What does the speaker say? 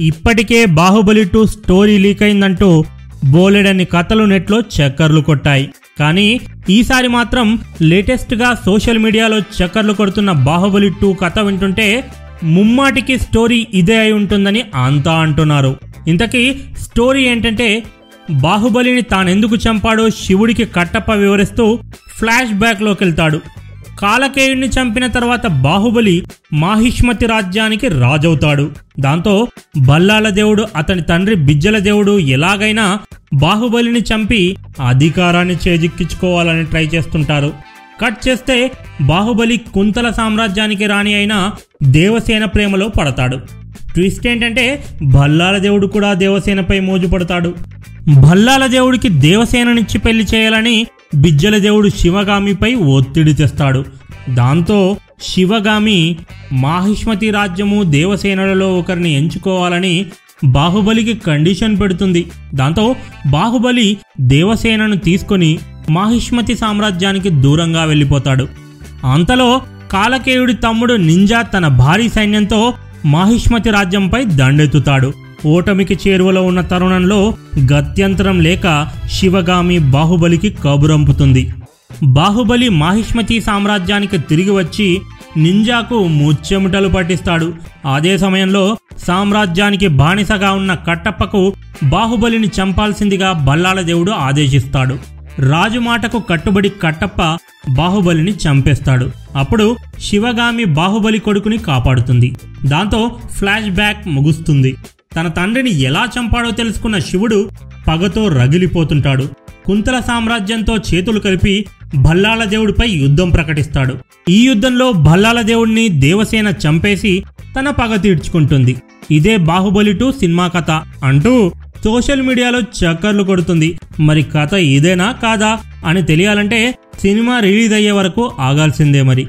ఇప్పటికే Baahubali two story leak అయిందంటూ బోలెడన్ని కథలు నెట్లో చక్కర్లు కొట్టాయి. కానీ ఈసారి మాత్రం లేటెస్ట్గా సోషల్ మీడియాలో చక్కర్లు కొడుతున్న బాహుబలి టూ కథ వింటుంటే ముమ్మాటికి స్టోరీ ఇదే అయి ఉంటుందని అంతా అంటున్నారు. ఇంతకీ స్టోరీ ఏంటంటే బాహుబలిని తానెందుకు చంపాడో శివుడికి కట్టప్ప వివరిస్తూ ఫ్లాష్ బ్యాక్లోకి వెళ్తాడు కాలకేయుడిని చంపిన తర్వాత బాహుబలి మాహిష్మతి రాజ్యానికి రాజవుతాడు. దాంతో బల్లాల దేవుడు అతని తండ్రి బిజ్జల దేవుడు ఎలాగైనా బాహుబలిని చంపి అధికారాన్ని చేజిక్కించుకోవాలని ట్రై చేస్తుంటారు. కట్ చేస్తే బాహుబలి కుంతల సామ్రాజ్యానికి రాణి అయిన దేవసేన ప్రేమలో పడతాడు. ట్విస్ట్ ఏంటంటే భల్లాల దేవుడు కూడా దేవసేనపై మోజు పడతాడు భల్లాల దేవుడికి దేవసేననిచ్చి పెళ్ళి చేయాలని బిజ్జల దేవుడు శివగామిపై ఒత్తిడి తెస్తాడు. దాంతో శివగామి మాహిష్మతి రాజ్యము దేవసేనలలో ఒకరిని ఎంచుకోవాలని బాహుబలికి కండిషన్ పెడుతుంది. దాంతో బాహుబలి దేవసేనను తీసుకొని మాహిష్మతి సామ్రాజ్యానికి దూరంగా వెళ్ళిపోతాడు. అంతలో కాలకేయుడి తమ్ముడు నింజా తన భారీ సైన్యంతో మాహిష్మతి రాజ్యంపై దండెత్తుతాడు. ఓటమికి చేరువలో ఉన్న తరుణంలో గత్యంతరం లేక శివగామి బాహుబలికి కబురంపుతుంది. బాహుబలి మాహిష్మతి సామ్రాజ్యానికి తిరిగి వచ్చి నింజాకు ముచ్చెముటలు పట్టిస్తాడు. అదే సమయంలో సామ్రాజ్యానికి బానిసగా ఉన్న కట్టప్పకు బాహుబలిని చంపాల్సిందిగా బల్లాల దేవుడు ఆదేశిస్తాడు. రాజు మాటకు కట్టుబడి కట్టప్ప బాహుబలిని చంపేస్తాడు. అప్పుడు శివగామి బాహుబలి కొడుకుని కాపాడుతుంది. దాంతో ఫ్లాష్ బ్యాక్ ముగుస్తుంది. తన తండ్రిని ఎలా చంపాడో తెలుసుకున్న శివుడు పగతో రగిలిపోతుంటాడు. కుంతల సామ్రాజ్యంతో చేతులు కలిపి భల్లాల దేవుడిపై యుద్ధం ప్రకటిస్తాడు. ఈ యుద్ధంలో భల్లాల దేవుడిని దేవసేన చంపేసి తన పగ తీర్చుకుంటుంది. ఇదే బాహుబలి టూ సినిమా కథ అంటూ సోషల్ మీడియాలో చక్కర్లు కొడుతుంది. మరి కథ ఇదేనా కాదా అని తెలియాలంటే సినిమా రిలీజ్ అయ్యే వరకు ఆగాల్సిందే మరి.